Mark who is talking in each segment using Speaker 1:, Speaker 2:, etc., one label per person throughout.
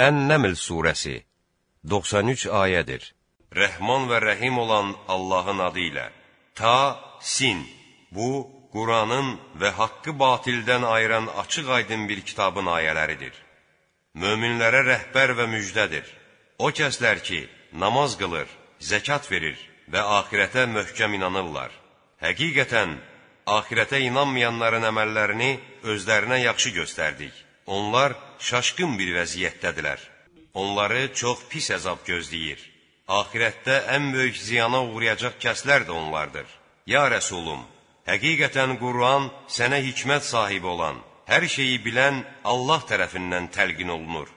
Speaker 1: Ən-Nəml surəsi 93 ayədir. Rəhman və Rəhim olan Allahın adı ilə. Ta, sin. Bu, Quranın və haqqı batildən ayıran açıq-aydın bir kitabın ayələridir. Möminlərə rəhbər və müjdədir. O kəslər ki, namaz qılır, zəkat verir və axirətə möhkəm inanırlar. Həqiqətən, axirətə inanmayanların əməllərini özlərinə yaxşı göstərdik. Onlar şaşqın bir vəziyyətdədilər. Onları çox pis əzab gözləyir. Axirətdə ən böyük ziyana uğrayacaq kəslər də onlardır. Ya Rəsulum, həqiqətən Quran sənə hikmət sahibi olan, hər şeyi bilən Allah tərəfindən təlqin olunur.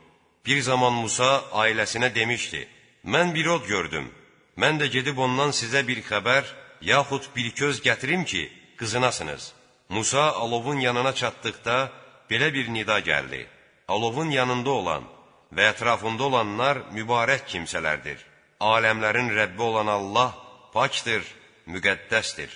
Speaker 1: Bir zaman Musa ailəsinə demişdi, mən bir od gördüm, mən də gedib ondan sizə bir xəbər, yaxud bir köz gətirim ki, qızınasınız. Musa alovun yanına çatdıqda belə bir nida gəldi. Alovun yanında olan və ətrafında olanlar mübarək kimsələrdir. Aləmlərin Rəbbi olan Allah pakdır, müqəddəsdir.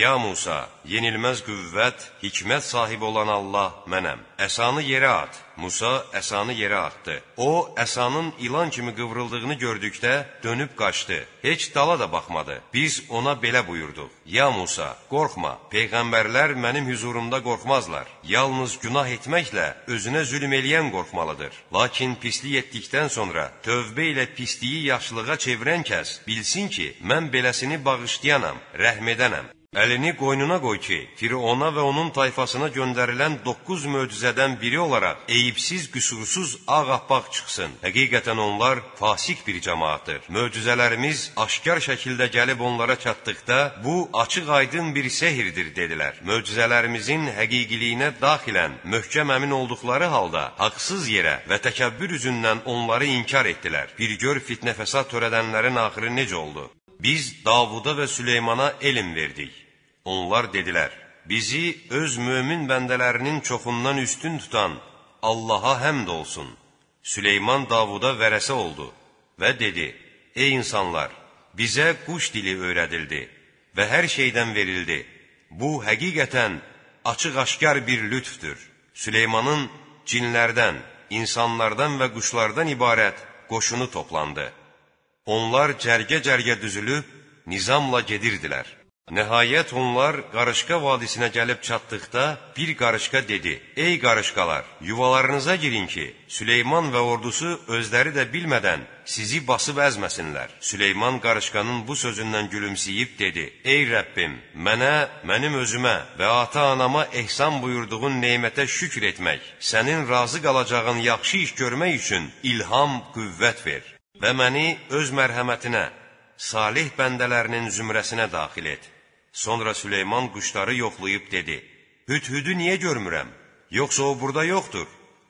Speaker 1: Ya Musa, yenilməz qüvvət, hikmət sahibi olan Allah mənəm. Əsanı yerə at. Musa əsanı yerə atdı. O, əsanın ilan kimi qıvrıldığını gördükdə dönüb qaçdı. Heç dala da baxmadı. Biz ona belə buyurduq. Ya Musa, qorxma. Peyğəmbərlər mənim hüzurumda qorxmazlar. Yalnız günah etməklə özünə zülm eləyən qorxmalıdır. Lakin pislik etdikdən sonra tövbə ilə pisliyi yaxşılığa çevirən kəs bilsin ki, mən beləsini bağışlayanam, rəhm edənəm. Əlini qoynuna qoy ki, Firona və onun tayfasına göndərilən 9 möcüzədən biri olaraq eyibsiz, qüsursuz, ağappaq çıxsın. Həqiqətən onlar fasik bir cəmaatdır. Möcüzələrimiz aşkar şəkildə gəlib onlara çatdıqda, bu açıq-aydın bir sehirdir dedilər. Möcüzələrimizin həqiqiliyinə daxilən möhkəm əmin olduqları halda haqsız yerə və təkəbbür üzündən onları inkar etdilər. Bir gör fitnə fəsad törədənlərin axırı necə oldu? Biz Davuda və Süleymana elm verdik. Onlar dedilər, bizi öz mömin bəndələrinin çoxundan üstün tutan Allaha həmd olsun. Süleyman Davuda vərəsə oldu və dedi, ey insanlar, bizə quş dili öyrədildi və hər şeydən verildi. Bu, həqiqətən açıq-aşkar bir lütfdür. Süleymanın cinlərdən, insanlardan və quşlardan ibarət qoşunu toplandı. Onlar cərgə-cərgə düzülüb, nizamla gedirdilər. Nəhayət onlar qarışqa vadisinə gəlib çatdıqda bir qarışqa dedi, Ey qarışqalar, yuvalarınıza girin ki, Süleyman və ordusu özləri də bilmədən sizi basıb əzməsinlər. Süleyman qarışqanın bu sözündən gülümsəyib dedi, Ey Rəbbim, mənə, mənim özümə və ata-anama ehsan buyurduğun neymətə şükür etmək, sənin razı qalacağın yaxşı iş görmək üçün ilham, qüvvət ver və məni öz mərhəmətinə, salih bəndələrinin zümrəsinə daxil et. Sonra Süleyman quşları yoxlayıb dedi, Hüdhüdü niyə görmürəm? Yoxsa o burada yoxdur?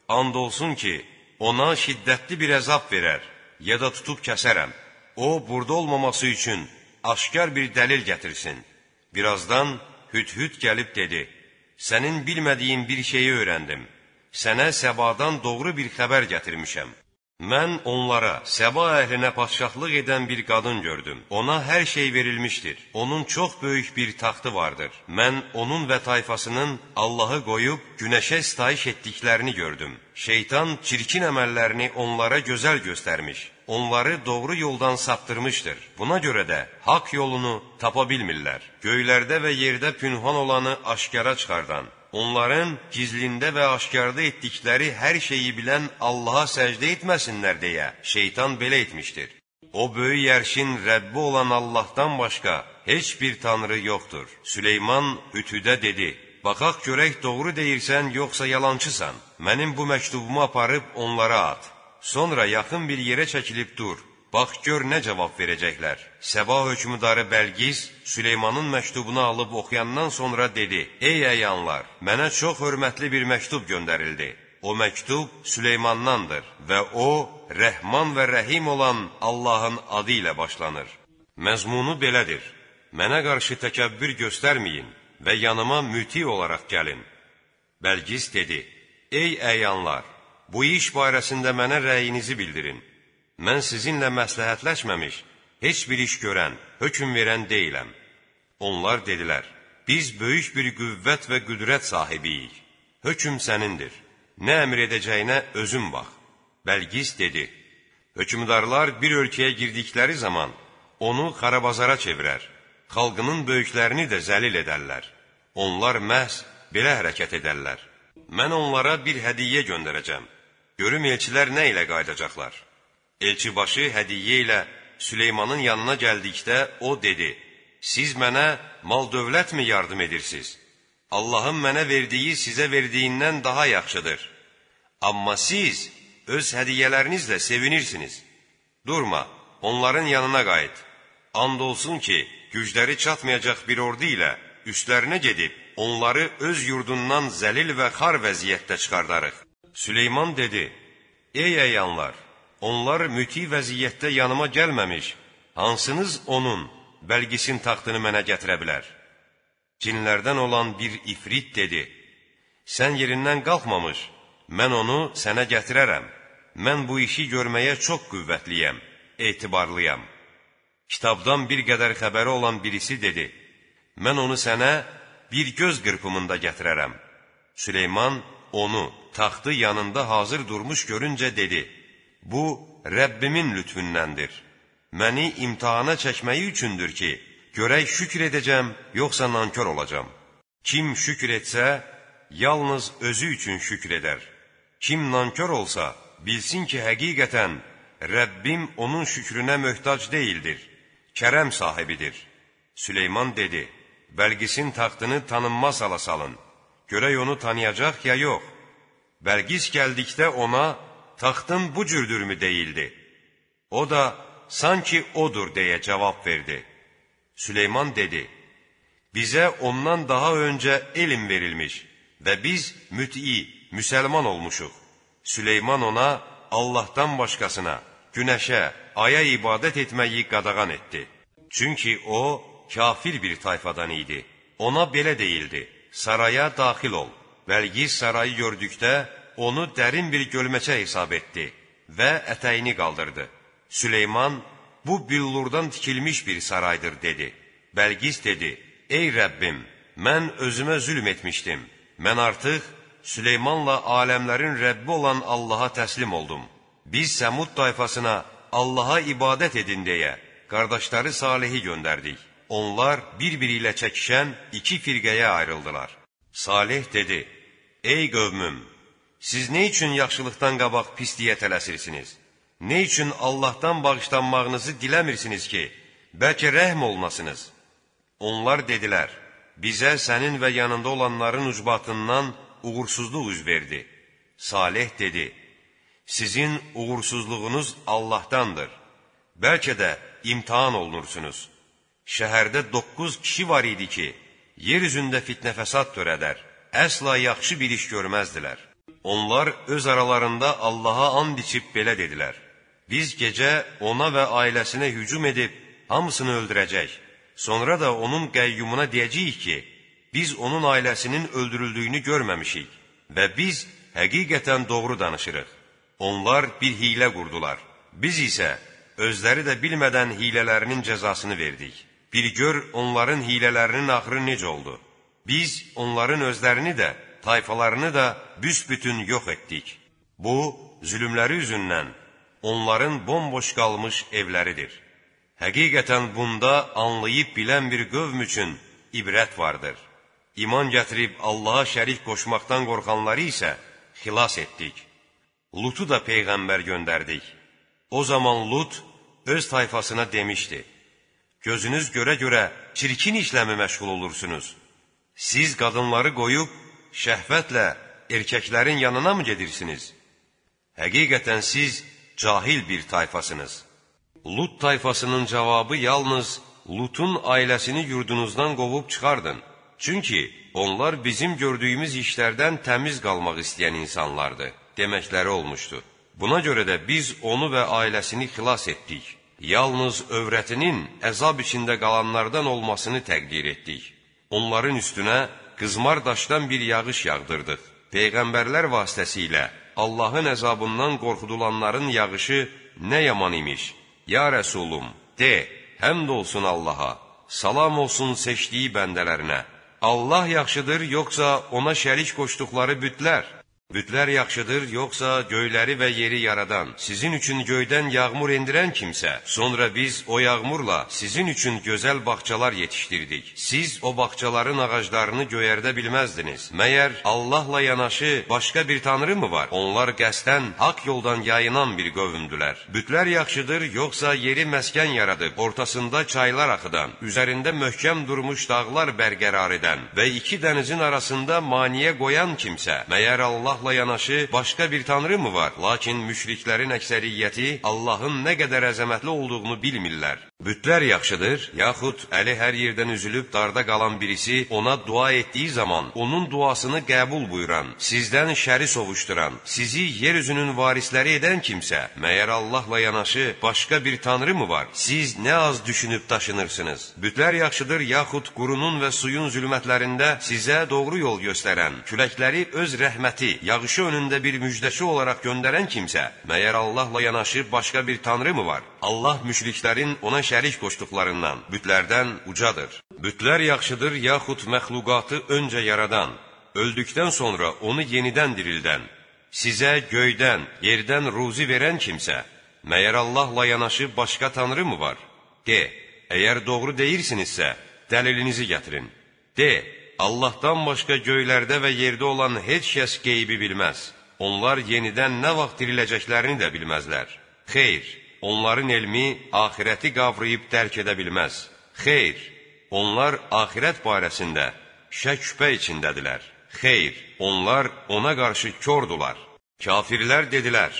Speaker 1: And olsun ki, ona şiddətli bir əzab verər, ya da tutub kəsərəm. O, burada olmaması üçün aşkar bir dəlil gətirsin. Birazdan Hüdhüd gəlib dedi, Sənin bilmədiyin bir şeyi öyrəndim. Sənə səbadan doğru bir xəbər gətirmişəm. Mən onlara, Səba əhlinə padşahlıq edən bir qadın gördüm. Ona hər şey verilmişdir. Onun çox böyük bir taxtı vardır. Mən onun və tayfasının Allahı qoyub günəşə sitayiş etdiklərini gördüm. Şeytan çirkin əməllərini onlara gözəl göstərmiş. Onları doğru yoldan saptırmışdır. Buna görə də haqq yolunu tapa bilmirlər. Göylərdə və yerdə pünhan olanı aşkara çıxardan, onların gizlində və aşkarda etdikləri hər şeyi bilən Allaha səcdə etməsinlər deyə şeytan belə etmişdir. O böyük yərşin Rəbbi olan Allahdan başqa heç bir tanrı yoxdur. Süleyman Hütüdə dedi, Baxaq görək doğru deyirsən, yoxsa yalançısan. Mənim bu məktubumu aparıb onlara at. Sonra yaxın bir yerə çəkilib dur. Bax gör nə cavab verəcəklər. Səba hökmdarı Bəlqiz Süleymanın məktubunu alıb oxuyandan sonra dedi: Ey əyanlar, mənə çox hörmətli bir məktub göndərildi. O məktub Süleymandandır və o Rəhman və Rəhim olan Allahın adı ilə başlanır. Məzmunu belədir: Mənə qarşı təkəbbür göstərməyin və yanıma müti olaraq gəlin. Bəlqiz dedi: Ey əyanlar, bu iş barəsində mənə rəyinizi bildirin. Mən sizinlə məsləhətləşməmiş, heç bir iş görən, hökm verən deyiləm. Onlar dedilər, biz böyük bir qüvvət və qüdrət sahibiyik, hökm sənindir, nə əmr edəcəyinə özün bax. Bəlqis dedi: Hökümdarlar bir ölkəyə girdikləri zaman onu xarabazara çevirər, xalqının böyüklərini də zəlil edərlər. Onlar məhz belə hərəkət edərlər. Mən onlara bir hədiyyə göndərəcəm. Görüm elçilər nə ilə qayıdacaqlar. Elçibaşı hədiyyə ilə Süleymanın yanına gəldikdə o dedi: Siz mənə mal-dövlətmi yardım edirsiniz? Allahın mənə verdiyi sizə verdiyindən daha yaxşıdır. Amma siz öz hədiyyələrinizlə sevinirsiniz. Durma, onların yanına qayıt. And olsun ki, gücləri çatmayacaq bir ordu ilə üstlərinə gedib, onları öz yurdundan zəlil və xar vəziyyətdə çıxardarıq. Süleyman dedi, Ey əyanlar, onlar müti vəziyyətdə yanıma gəlməmiş, hansınız onun, bəlgisin taxtını mənə gətirə bilər? Cinlərdən olan bir ifrit dedi, sən yerindən qalxmamış, mən onu sənə gətirərəm. Mən bu işi görməyə çox qüvvətliyəm, etibarlıyam. Kitabdan bir qədər xəbəri olan birisi dedi, mən onu sənə bir göz qırpımında gətirərəm. Süleyman onu taxtı yanında hazır durmuş görüncə dedi, bu Rəbbimin lütfündəndir. Məni imtihana çəkməyi üçündür ki, görək şükür edəcəm, yoxsa nankör olacam. Kim şükür etsə, yalnız özü üçün şükür edər. Kim nankör olsa, bilsin ki, həqiqətən Rəbbim onun şükrünə möhtac deyildir, kərəm sahibidir. Süleyman dedi, Bəlqisin taxtını tanınmaz hala salın, görək onu tanıyacaq ya yox. Bəlqis gəldikdə ona, taxtın bu cürdürmü deyildi. O da, sanki odur deyə cavab verdi. Süleyman dedi, bizə ondan daha öncə elm verilmiş və biz müt'i, müsəlman olmuşuq. Süleyman ona Allahdan başqasına, günəşə, aya ibadət etməyi qadağan etdi. Çünki o, kafir bir tayfadan idi. Ona belə deyildi, saraya daxil ol. Bəlgiz sarayı gördükdə onu dərin bir gölməçə hesab etdi və ətəyini qaldırdı. Süleyman, bu billurdan tikilmiş bir saraydır, dedi. Bəlgiz dedi, ey Rəbbim, mən özümə zülm etmişdim. Mən artıq Süleymanla aləmlərin Rəbbi olan Allaha təslim oldum. Biz Səmud tayfasına Allaha ibadət edin deyə qardaşları Salihi göndərdik. Onlar bir-biri ilə çəkişən iki firqəyə ayrıldılar. Salih dedi, Ey qövmüm, siz nə üçün yaxşılıqdan qabaq pisliyə tələsirsiniz? Nə üçün Allahdan bağışlanmağınızı diləmirsiniz ki, bəlkə rəhm olunasınız? Onlar dedilər, bizə sənin və yanında olanların ucbatından uğursuzluq üz verdi. Salih dedi, sizin uğursuzluğunuz Allahdandır. Bəlkə də imtihan olunursunuz. Şəhərdə doqquz kişi var idi ki, yer üzündə fitnə fəsad törədər, əsla yaxşı bir iş görməzdilər. Onlar öz aralarında Allaha and içib belə dedilər, biz gecə ona və ailəsinə hücum edib, hamısını öldürəcək, sonra da onun qəyyumuna deyəcəyik ki, biz onun ailəsinin öldürüldüyünü görməmişik və biz həqiqətən doğru danışırıq. Onlar bir hilə qurdular, biz isə özləri də bilmədən hilələrinin cəzasını verdik. Bir gör onların hilələrinin axırı necə oldu. Biz onların özlərini də, tayfalarını da büsbütün yox etdik. Bu, zülümləri üzündən onların bomboş qalmış evləridir. Həqiqətən bunda anlayıb bilən bir qövm üçün ibrət vardır. İman gətirib Allaha şərik qoşmaqdan qorxanları isə xilas etdik. Lutu da Peyğəmbər göndərdik. O zaman Lut öz tayfasına demişdi, Gözünüz görə-görə çirkin işləmi məşğul olursunuz? Siz qadınları qoyub, şəhvətlə erkəklərin yanına mı gedirsiniz? Həqiqətən siz cahil bir tayfasınız. Lut tayfasının cavabı yalnız Lutun ailəsini yurdunuzdan qovub çıxardın. Çünki onlar bizim gördüyümüz işlərdən təmiz qalmaq istəyən insanlardır, deməkləri olmuşdu. Buna görə də biz onu və ailəsini xilas etdik yalnız övrətinin əzab içində qalanlardan olmasını təqdir etdik. Onların üstünə qızmar daşdan bir yağış yağdırdıq. Peyğəmbərlər vasitəsilə Allahın əzabından qorxudulanların yağışı nə yaman imiş. Ya Rəsulum, de, həmd olsun Allaha, salam olsun seçdiyi bəndələrinə. Allah yaxşıdır, yoxsa ona şərik qoşduqları bütlər? Bütlər yaxşıdır, yoxsa göyləri və yeri yaradan, sizin üçün göydən yağmur endirən kimsə, sonra biz o yağmurla sizin üçün gözəl bağçalar yetişdirdik. Siz o bağçaların ağaclarını göyərdə bilməzdiniz. Məyər Allahla yanaşı başqa bir tanrı mı var? Onlar qəsdən haqq yoldan yayınan bir qövmdülər. Bütlər yaxşıdır, yoxsa yeri məskən yaradıb, ortasında çaylar axıdan, üzərində möhkəm durmuş dağlar bərqərar edən və iki dənizin arasında maniyə qoyan kimsə, məyər Allah Allahla yanaşı başqa bir tanrı mı var? Lakin müşriklərin əksəriyyəti Allahın nə qədər əzəmətli olduğunu bilmirlər. Bütlər yaxşıdır, yaxud əli hər yerdən üzülüb darda qalan birisi ona dua etdiyi zaman onun duasını qəbul buyuran, sizdən şəri sovuşduran, sizi yer üzünün varisləri edən kimsə, məyər Allahla yanaşı başqa bir tanrı mı var? Siz nə az düşünüb daşınırsınız? Bütlər yaxşıdır, yaxud qurunun və suyun zülmətlərində sizə doğru yol göstərən, küləkləri öz rəhməti, yağışı önündə bir müjdəçi olaraq göndərən kimsə, məyər Allahla yanaşı başqa bir tanrı mı var? Allah müşriklərin ona şərik qoşduqlarından, bütlərdən ucadır. Bütlər yaxşıdır, yaxud məxluqatı öncə yaradan, öldükdən sonra onu yenidən dirildən, sizə göydən, yerdən ruzi verən kimsə, məyər Allahla yanaşı başqa tanrı mı var? De, əgər doğru deyirsinizsə, dəlilinizi gətirin. De, Allahdan başqa göylərdə və yerdə olan heç kəs qeybi bilməz. Onlar yenidən nə vaxt diriləcəklərini də bilməzlər. Xeyr, onların elmi axirəti qavrayıb dərk edə bilməz. Xeyr, onlar axirət barəsində şək-şübhə içindədirlər. Xeyr, onlar ona qarşı kordular. Kafirlər dedilər,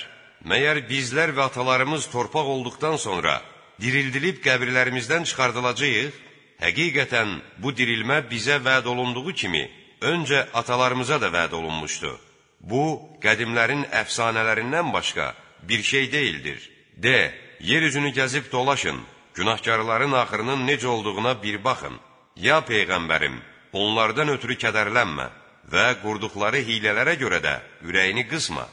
Speaker 1: məyər bizlər və atalarımız torpaq olduqdan sonra dirildilib qəbirlərimizdən çıxardılacağıq? Həqiqətən bu dirilmə bizə vəd olunduğu kimi, öncə atalarımıza da vəd olunmuşdu. Bu, qədimlərin əfsanələrindən başqa bir şey deyildir. De, yer üzünü gəzib dolaşın, günahkarların axırının necə olduğuna bir baxın. Ya Peyğəmbərim, onlardan ötürü kədərlənmə və qurduqları hilələrə görə də ürəyini qısma.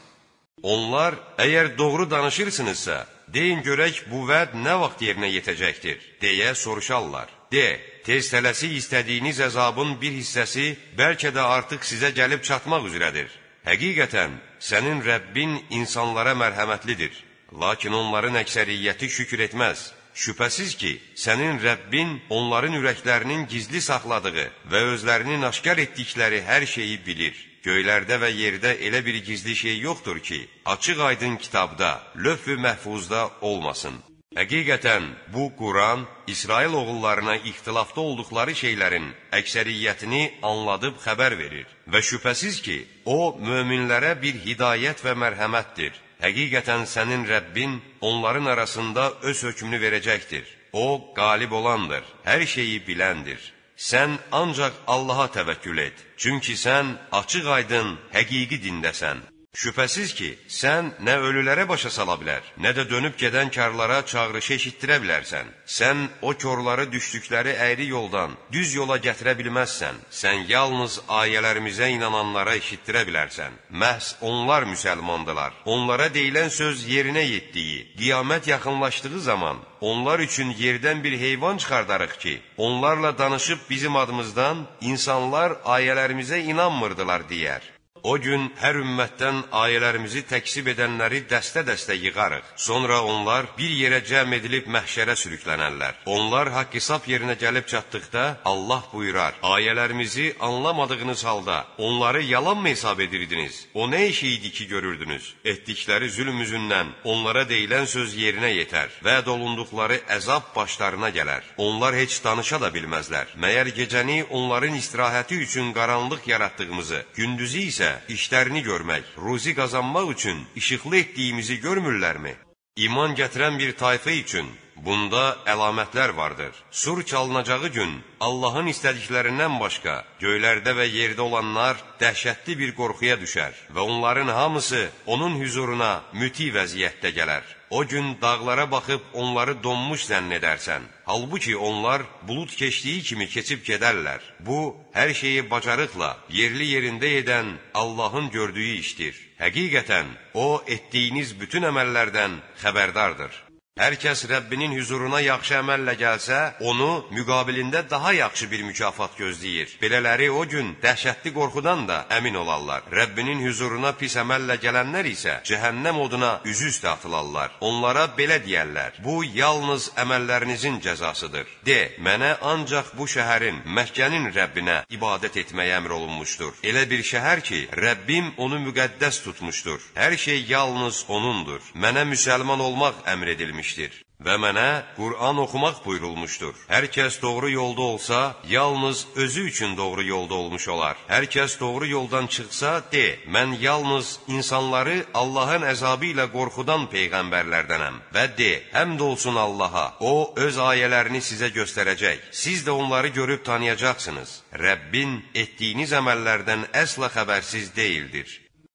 Speaker 1: Onlar, əgər doğru danışırsınızsa, deyin görək bu vəd nə vaxt yerinə yetəcəkdir, deyə soruşarlar. De, tez tələsik istədiyiniz əzabın bir hissəsi bəlkə də artıq sizə gəlib çatmaq üzrədir. Həqiqətən, sənin Rəbbin insanlara mərhəmətlidir. Lakin onların əksəriyyəti şükür etməz. Şübhəsiz ki, sənin Rəbbin onların ürəklərinin gizli saxladığı və özlərinin aşkar etdikləri hər şeyi bilir. Göylərdə və yerdə elə bir gizli şey yoxdur ki, açıq aydın kitabda, löf-ü məhfuzda olmasın. Həqiqətən, bu Quran İsrail oğullarına ixtilafda olduqları şeylərin əksəriyyətini anladıb xəbər verir və şübhəsiz ki, o, möminlərə bir hidayət və mərhəmətdir. Həqiqətən sənin Rəbbin onların arasında öz hökmünü verəcəkdir. O, qalib olandır, hər şeyi biləndir. Sən ancaq Allaha təvəkkül et, çünki sən açıq aydın, həqiqi dindəsən. Şübhəsiz ki, sən nə ölülərə başa sala bilər, nə də dönüb gedən karlara çağrışı eşitdirə bilərsən. Sən o körları düşdükləri əyri yoldan düz yola gətirə bilməzsən. Sən yalnız ayələrimizə inananlara eşitdirə bilərsən. Məhz onlar müsəlmandılar. Onlara deyilən söz yerinə yetdiyi, qiyamət yaxınlaşdığı zaman onlar üçün yerdən bir heyvan çıxardarıq ki, onlarla danışıb bizim adımızdan insanlar ayələrimizə inanmırdılar deyər. O gün hər ümmətdən ayələrimizi təksib edənləri dəstə-dəstə yığarıq. Sonra onlar bir yerə cəm edilib məhşərə sürüklənərlər. Onlar haqq hesab yerinə gəlib çatdıqda Allah buyurar: Ayələrimizi anlamadığınız halda onları yalanmı hesab edirdiniz? O nə iş idi ki görürdünüz? Etdikləri zülm üzündən onlara deyilən söz yerinə yetər. Vəd olunduqları əzab başlarına gələr. Onlar heç danışa da bilməzlər. Məyər gecəni onların istirahəti üçün qaranlıq yaratdığımızı, gündüzü isə isə işlərini görmək, ruzi qazanmaq üçün işıqlı etdiyimizi görmürlərmi? İman gətirən bir tayfə üçün bunda əlamətlər vardır. Sur çalınacağı gün Allahın istədiklərindən başqa göylərdə və yerdə olanlar dəhşətli bir qorxuya düşər və onların hamısı onun hüzuruna müti vəziyyətdə gələr. O gün dağlara baxıb onları donmuş zənn edərsən. Halbuki onlar bulud keçdiyi kimi keçib gedərlər. Bu, hər şeyi bacarıqla, yerli yerində edən Allahın gördüyü işdir. Həqiqətən, O, etdiyiniz bütün əməllərdən xəbərdardır. Hər kəs Rəbbinin hüzuruna yaxşı əməllə gəlsə, onu müqabilində daha yaxşı bir mükafat gözləyir. Belələri o gün dəhşətli qorxudan da əmin olarlar. Rəbbinin hüzuruna pis əməllə gələnlər isə cəhənnəm oduna üzü üstə atılarlar. Onlara belə deyərlər: Bu yalnız əməllərinizin cəzasıdır. De, mənə ancaq bu şəhərin, Məkkənin Rəbbinə ibadət etməyə əmr olunmuşdur. Elə bir şəhər ki, Rəbbim onu müqəddəs tutmuşdur. Hər şey yalnız O'nundur. Mənə müsəlman olmaq əmr edilmişdir verilmişdir. Və mənə Qur'an oxumaq buyurulmuşdur. Hər kəs doğru yolda olsa, yalnız özü üçün doğru yolda olmuş olar. Hər kəs doğru yoldan çıxsa, de, mən yalnız insanları Allahın əzabı ilə qorxudan peyğəmbərlərdənəm. Və de, həmd olsun Allaha, O öz ayələrini sizə göstərəcək. Siz də onları görüb tanıyacaqsınız. Rəbbin etdiyiniz əməllərdən əsla xəbərsiz deyildir.